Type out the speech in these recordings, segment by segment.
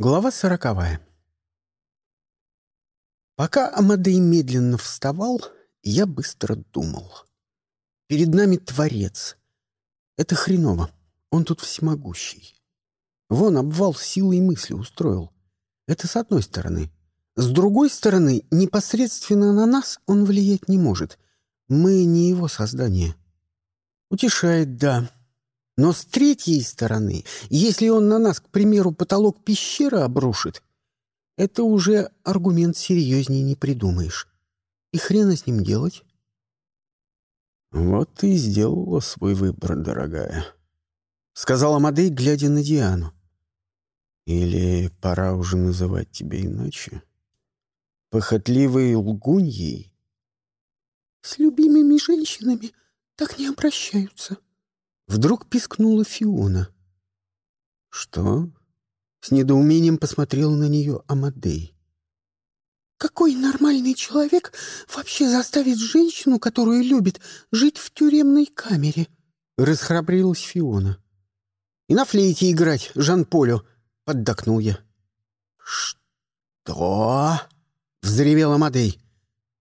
Глава сороковая. Пока Амадей медленно вставал, я быстро думал. Перед нами Творец. Это хреново. Он тут всемогущий. Вон обвал силы и мысли устроил. Это с одной стороны. С другой стороны, непосредственно на нас он влиять не может. Мы не его создание. Утешает, да. Но с третьей стороны, если он на нас, к примеру, потолок пещеры обрушит, это уже аргумент серьезнее не придумаешь. И хрена с ним делать? «Вот ты и сделала свой выбор, дорогая», — сказала Мадей, глядя на Диану. «Или пора уже называть тебя иначе? Похотливой лгуньей?» «С любимыми женщинами так не обращаются», Вдруг пискнула Фиона. «Что?» С недоумением посмотрел на нее Амадей. «Какой нормальный человек вообще заставит женщину, которую любит, жить в тюремной камере?» Расхрабрилась Фиона. «И на флейте играть, Жан-Полю!» — поддакнул я. «Что?» — взревел Амадей.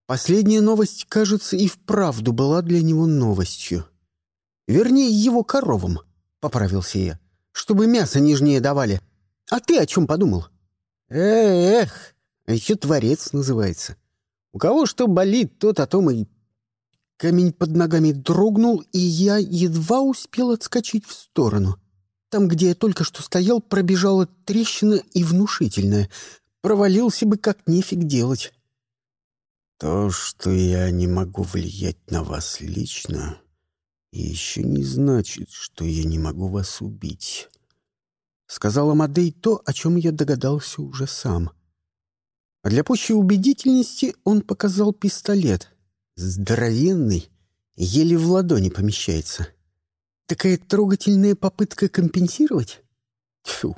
Последняя новость, кажется, и вправду была для него новостью. Вернее, его коровам, — поправился я, — чтобы мясо нежнее давали. А ты о чем подумал? Эх, еще творец называется. У кого что болит, тот о том и... Камень под ногами дрогнул, и я едва успел отскочить в сторону. Там, где я только что стоял, пробежала трещина и внушительная. Провалился бы, как нефиг делать. То, что я не могу влиять на вас лично, и еще не значит, что я не могу вас убить. Сказала Мадей то, о чем я догадался уже сам. А для пущей убедительности он показал пистолет. Здоровенный, еле в ладони помещается. Такая трогательная попытка компенсировать? Тьфу,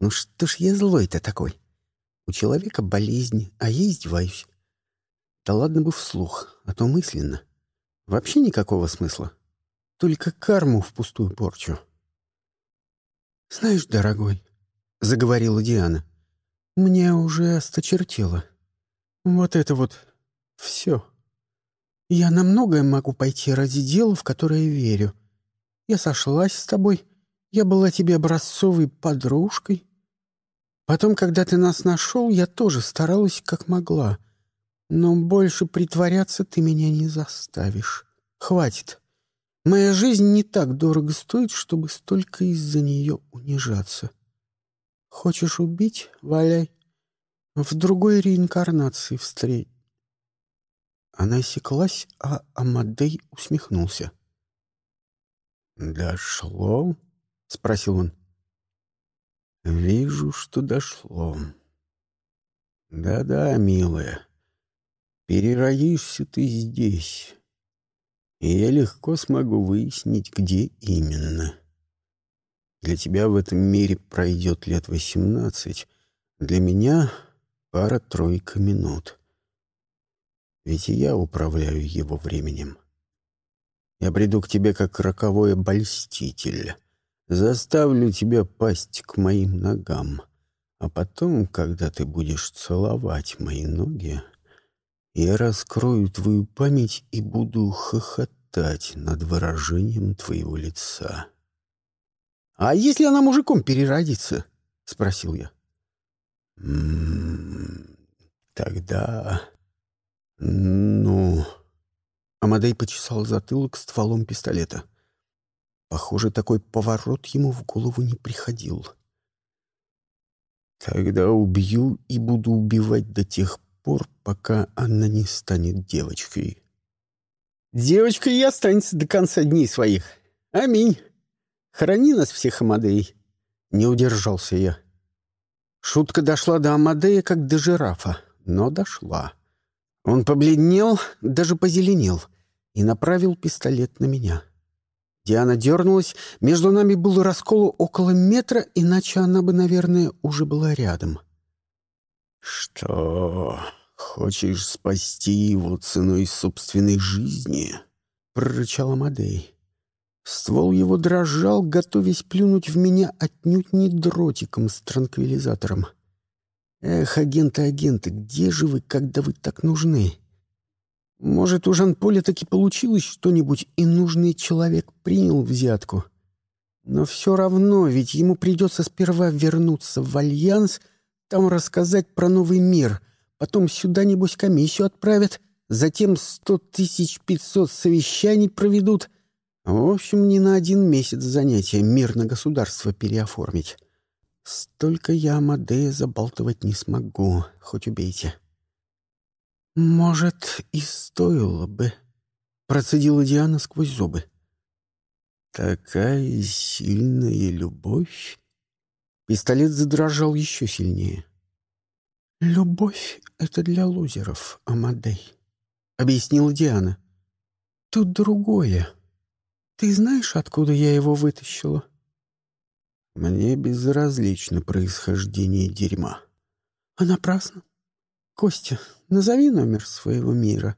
ну что ж я злой-то такой? У человека болезнь, а я издеваюсь. Да ладно бы вслух, а то мысленно. Вообще никакого смысла. Только карму впустую порчу. «Знаешь, дорогой», — заговорила Диана, — «мне уже осточертело. Вот это вот все. Я на многое могу пойти ради дела, в которое верю. Я сошлась с тобой, я была тебе образцовой подружкой. Потом, когда ты нас нашел, я тоже старалась, как могла. Но больше притворяться ты меня не заставишь. Хватит. Моя жизнь не так дорого стоит, чтобы столько из-за нее унижаться. Хочешь убить — валяй. В другой реинкарнации встреть. Она осеклась, а Амадей усмехнулся. «Дошло?» — спросил он. «Вижу, что дошло. Да-да, милая, переродишься ты здесь, и я легко смогу выяснить, где именно. Для тебя в этом мире пройдет лет восемнадцать, для меня пара-тройка минут. Ведь и я управляю его временем. Я приду к тебе как роковой обольститель, заставлю тебя пасть к моим ногам, а потом, когда ты будешь целовать мои ноги, я раскрою твою память и буду хохотать над выражением твоего лица. — А если она мужиком переродится? — спросил я. М -м тогда... Ну... Амадей почесал затылок стволом пистолета. Похоже, такой поворот ему в голову не приходил. Тогда убью и буду убивать до тех пор, пока она не станет девочкой. Девочкой и останется до конца дней своих. Аминь. Храни нас всех, Амадей. Не удержался я. Шутка дошла до Амадея, как до жирафа, но дошла. Он побледнел, даже позеленел, и направил пистолет на меня. Диана дернулась, между нами был раскол около метра, иначе она бы, наверное, уже была рядом. — «Что, хочешь спасти его ценой собственной жизни?» — прорычал Амадей. Ствол его дрожал, готовясь плюнуть в меня отнюдь не дротиком с транквилизатором. Эх, агенты-агенты, где же вы, когда вы так нужны? Может, у Жан-Поля таки получилось что-нибудь, и нужный человек принял взятку? Но все равно, ведь ему придется сперва вернуться в Альянс, там рассказать про новый мир, потом сюда, небось, комиссию отправят, затем сто тысяч пятьсот совещаний проведут — в общем, не на один месяц занятия мир на государство переоформить. Столько я Амадея забалтывать не смогу, хоть убейте. «Может, и стоило бы», — процедила Диана сквозь зубы. «Такая сильная любовь?» Пистолет задрожал еще сильнее. «Любовь — это для лузеров, Амадей», — объяснила Диана. «Тут другое. Ты знаешь, откуда я его вытащила?» «Мне безразлично происхождение дерьма». «А напрасно. Костя, назови номер своего мира».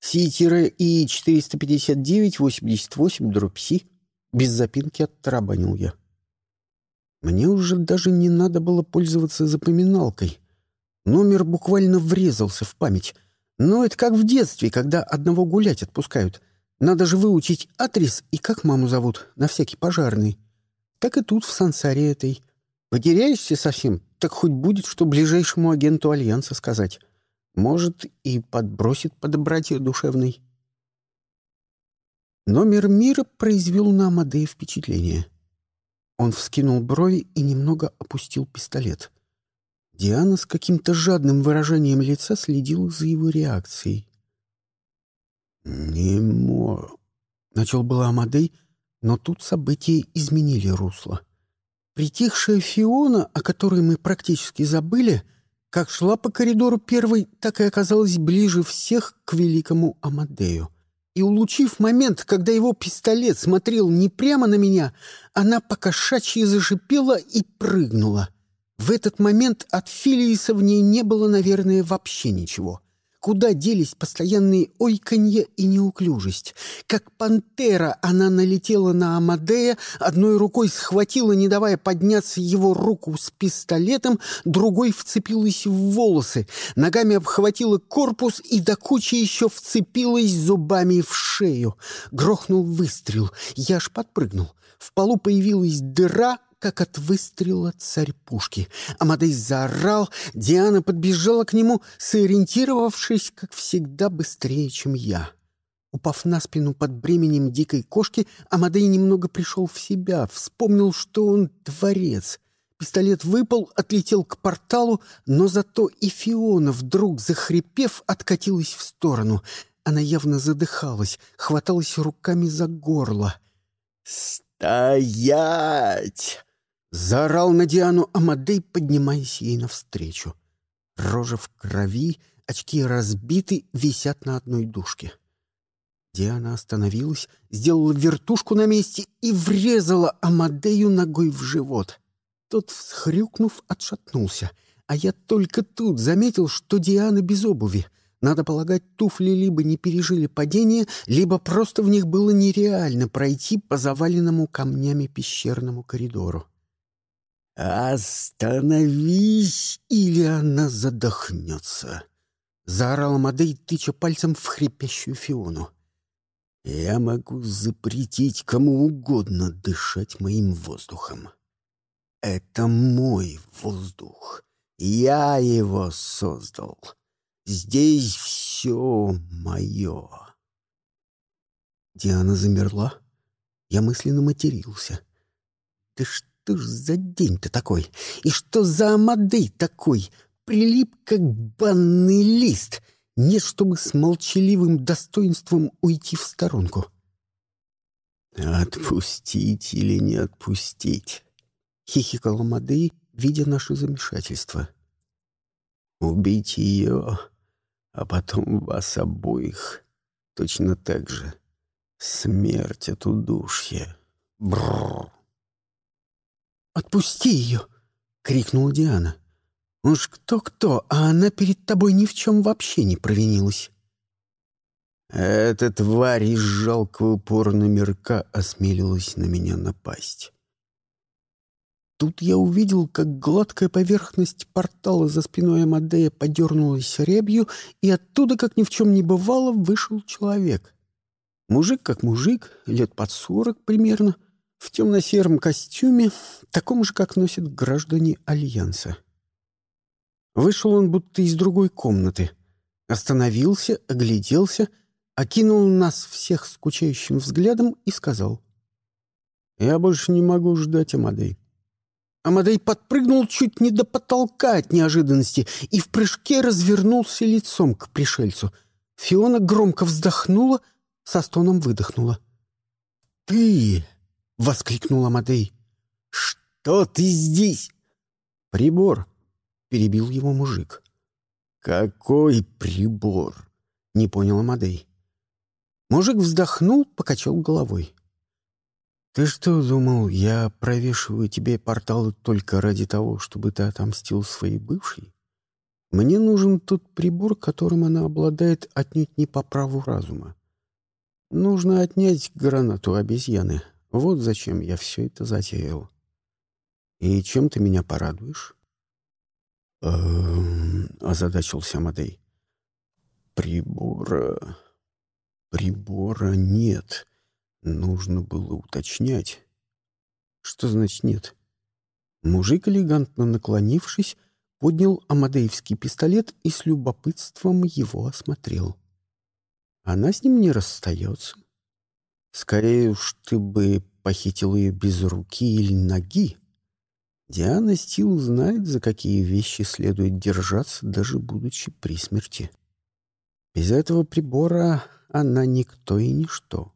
«Си-И 459-88 дробь Си». Без запинки оттарабанил я. Мне уже даже не надо было пользоваться запоминалкой. Номер буквально врезался в память. Но это как в детстве, когда одного гулять отпускают — надо же выучить адрес и как маму зовут, на всякий пожарный. Так и тут, в сансаре этой. Потеряешься совсем, так хоть будет, что ближайшему агенту Альянса сказать. Может, и подбросит по доброте душевной. Номер мира произвел на Амадея впечатление. Он вскинул брови и немного опустил пистолет. Диана с каким-то жадным выражением лица следила за его реакцией. «Не мо...» — начал было Амадей, но тут события изменили русло. Притихшая Фиона, о которой мы практически забыли, как шла по коридору первой, так и оказалась ближе всех к великому Амадею. И, улучив момент, когда его пистолет смотрел не прямо на меня, она покошачьи зашипела и прыгнула. В этот момент от Филииса в ней не было, наверное, вообще ничего — Куда делись постоянные ойканье и неуклюжесть? Как пантера она налетела на Амадея, одной рукой схватила, не давая подняться его руку с пистолетом, другой вцепилась в волосы, ногами обхватила корпус и до кучи еще вцепилась зубами в шею. Грохнул выстрел. Я аж подпрыгнул. В полу появилась дыра, как от выстрела царь пушки. Амадей заорал, Диана подбежала к нему, сориентировавшись, как всегда, быстрее, чем я. Упав на спину под бременем дикой кошки, Амадей немного пришел в себя, вспомнил, что он дворец. Пистолет выпал, отлетел к порталу, но зато и Фиона, вдруг захрипев, откатилась в сторону. Она явно задыхалась, хваталась руками за горло. «Стоять!» Заорал на Диану Амадей, поднимаясь ей навстречу. Рожа в крови, очки разбиты, висят на одной дужке. Диана остановилась, сделала вертушку на месте и врезала Амадею ногой в живот. Тот, всхрюкнув, отшатнулся. А я только тут заметил, что Диана без обуви. Надо полагать, туфли либо не пережили падение, либо просто в них было нереально пройти по заваленному камнями пещерному коридору. «Остановись, или она задохнется!» — заорал Мадей, тыча пальцем в хрипящую Фиону. «Я могу запретить кому угодно дышать моим воздухом. Это мой воздух. Я его создал. Здесь все мое». Диана замерла. Я мысленно матерился. «Ты что?» Что ж за день-то такой? И что за Амадей такой? Прилип, как банный лист. Нет, чтобы с молчаливым достоинством уйти в сторонку. «Отпустить или не отпустить?» — хихикал Амадей, видя наше замешательство. «Убить ее, а потом вас обоих. Точно так же. Смерть от удушья. Бррр!» «Отпусти ее!» — крикнула Диана. «Уж кто-кто, а она перед тобой ни в чем вообще не провинилась». Эта тварь из жалкого порномерка осмелилась на меня напасть. Тут я увидел, как гладкая поверхность портала за спиной Амадея подернулась рябью, и оттуда, как ни в чем не бывало, вышел человек. Мужик как мужик, лет под сорок примерно, в темно-сером костюме, таком же, как носят граждане Альянса. Вышел он будто из другой комнаты. Остановился, огляделся — окинул нас всех скучающим взглядом и сказал. «Я больше не могу ждать Амадей». Амадей подпрыгнул чуть не до потолка от неожиданности и в прыжке развернулся лицом к пришельцу. Фиона громко вздохнула, со стоном выдохнула. «Ты!» — воскликнул Амадей. «Что ты здесь?» «Прибор!» — перебил его мужик. «Какой прибор?» — не понял Амадей. Мужик вздохнул, покачал головой. «Ты что думал, я провешиваю тебе порталы только ради того, чтобы ты отомстил своей бывшей? Мне нужен тот прибор, которым она обладает отнюдь не по праву разума. Нужно отнять гранату обезьяны. Вот зачем я все это затеял. И чем ты меня порадуешь?» «Эм...» — озадачился Мадей. «Прибора...» Прибора нет. Нужно было уточнять. Что значит нет? Мужик, элегантно наклонившись, поднял Амадеевский пистолет и с любопытством его осмотрел. Она с ним не расстается. Скорее уж ты бы похитил ее без руки или ноги. Диана Стил знает, за какие вещи следует держаться, даже будучи при смерти. Без этого прибора она никто и ничто.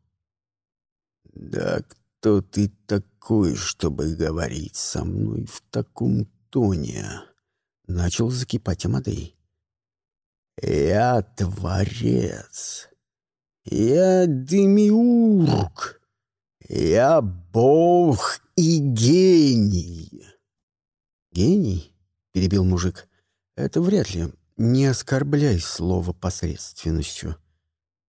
«Да кто ты такой, чтобы говорить со мной в таком тоне?» — начал закипать Амадей. «Я творец. Я демиург. Я бог и гений». «Гений?» — перебил мужик. «Это вряд ли. Не оскорбляй слово посредственностью.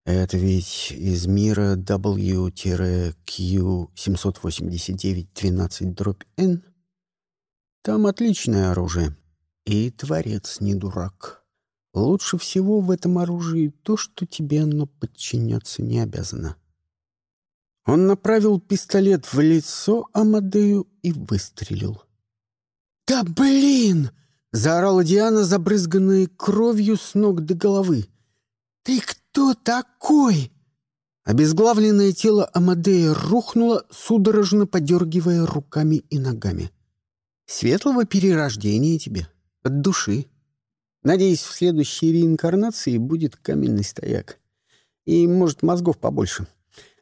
Это ведь из мира W-Q789-12-N? Там отличное оружие. И творец не дурак. Лучше всего в этом оружии то, что тебе оно подчиняться не обязано. Он направил пистолет в лицо Амадею и выстрелил. «Да блин!» — заорала Диана, забрызганная кровью с ног до головы. «Ты кто?» такой?» Обезглавленное тело Амадея рухнуло, судорожно подергивая руками и ногами. «Светлого перерождения тебе, от души. Надеюсь, в следующей реинкарнации будет каменный стояк. И, может, мозгов побольше.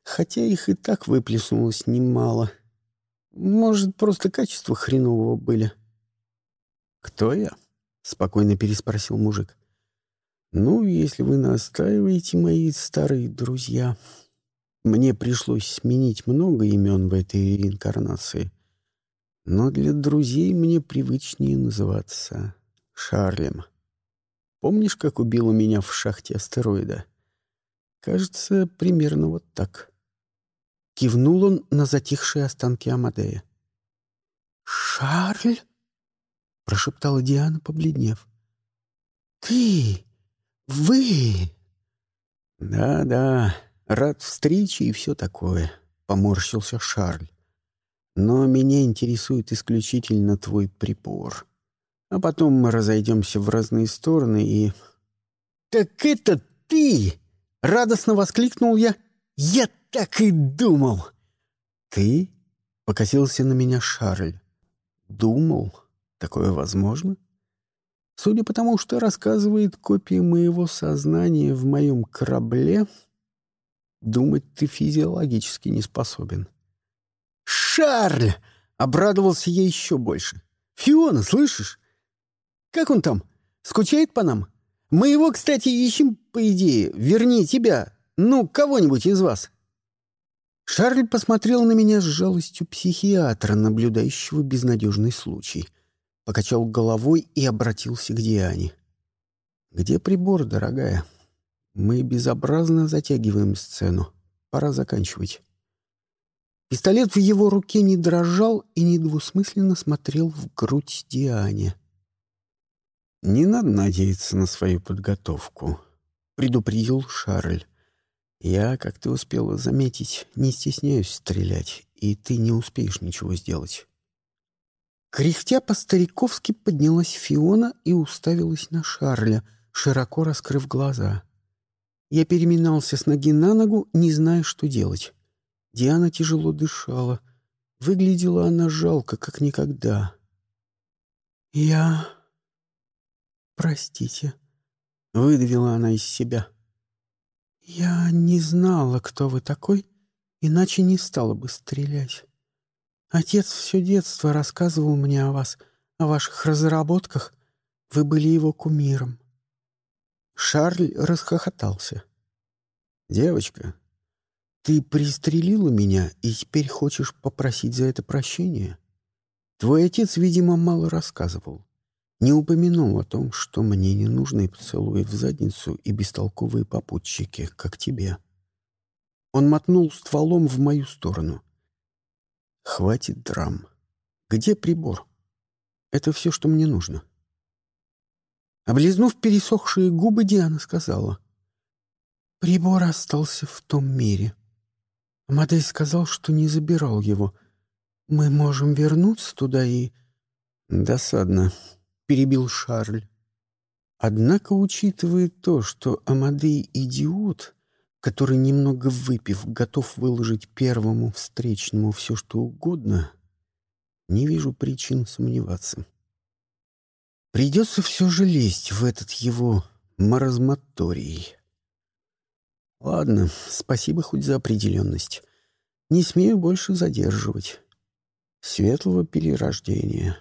Хотя их и так выплеснулось немало. Может, просто качества хренового были». «Кто я?» — спокойно переспросил мужик. «Ну, если вы настаиваете, мои старые друзья, мне пришлось сменить много имен в этой реинкарнации, но для друзей мне привычнее называться Шарлем. Помнишь, как убила меня в шахте астероида? Кажется, примерно вот так». Кивнул он на затихшие останки Амадея. «Шарль?» — прошептала Диана, побледнев. «Ты...» «Вы?» «Да-да, рад встрече и все такое», — поморщился Шарль. «Но меня интересует исключительно твой припор. А потом мы разойдемся в разные стороны и...» «Так это ты!» — радостно воскликнул я. «Я так и думал!» «Ты?» — покосился на меня Шарль. «Думал? Такое возможно?» Судя по тому, что рассказывает копия моего сознания в моем корабле, думать ты физиологически не способен. «Шарль!» — обрадовался я еще больше. «Фиона, слышишь? Как он там? Скучает по нам? Мы его, кстати, ищем, по идее. Верни тебя. Ну, кого-нибудь из вас». Шарль посмотрел на меня с жалостью психиатра, наблюдающего безнадежный случай — покачал головой и обратился к Диане. «Где прибор, дорогая? Мы безобразно затягиваем сцену. Пора заканчивать. Пистолет в его руке не дрожал и недвусмысленно смотрел в грудь Диане. «Не надо надеяться на свою подготовку», — предупредил Шарль. «Я, как ты успела заметить, не стесняюсь стрелять, и ты не успеешь ничего сделать». Кряхтя по-стариковски поднялась Фиона и уставилась на Шарля, широко раскрыв глаза. Я переминался с ноги на ногу, не зная, что делать. Диана тяжело дышала. Выглядела она жалко, как никогда. «Я... простите», — выдавила она из себя. «Я не знала, кто вы такой, иначе не стала бы стрелять. Отец все детство рассказывал мне о вас, о ваших разработках. Вы были его кумиром». Шарль расхохотался. «Девочка, ты пристрелила меня и теперь хочешь попросить за это прощения? Твой отец, видимо, мало рассказывал. Не упомянул о том, что мне не нужны поцелуи в задницу и бестолковые попутчики, как тебе. Он мотнул стволом в мою сторону. Хватит драм. Где прибор? Это все, что мне нужно. Облизнув пересохшие губы, Диана сказала. Прибор остался в том мире. Амадей сказал, что не забирал его. Мы можем вернуться туда и... Досадно, — перебил Шарль. Однако, учитывая то, что Амадей — идиот, который, немного выпив, готов выложить первому встречному все, что угодно, не вижу причин сомневаться. Придется все же лезть в этот его маразматорий. Ладно, спасибо хоть за определенность. Не смею больше задерживать. Светлого перерождения.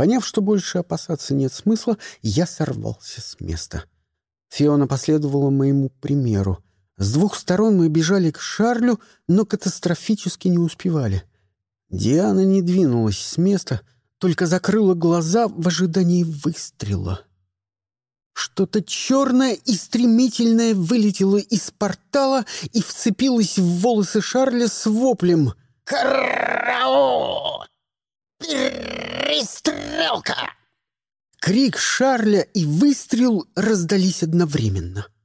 Поняв, что больше опасаться нет смысла, я сорвался с места. Фиона последовала моему примеру. С двух сторон мы бежали к Шарлю, но катастрофически не успевали. Диана не двинулась с места, только закрыла глаза в ожидании выстрела. Что-то черное и стремительное вылетело из портала и вцепилось в волосы Шарля с воплем. «Караул! Перестрелка!» Крик Шарля и выстрел раздались одновременно —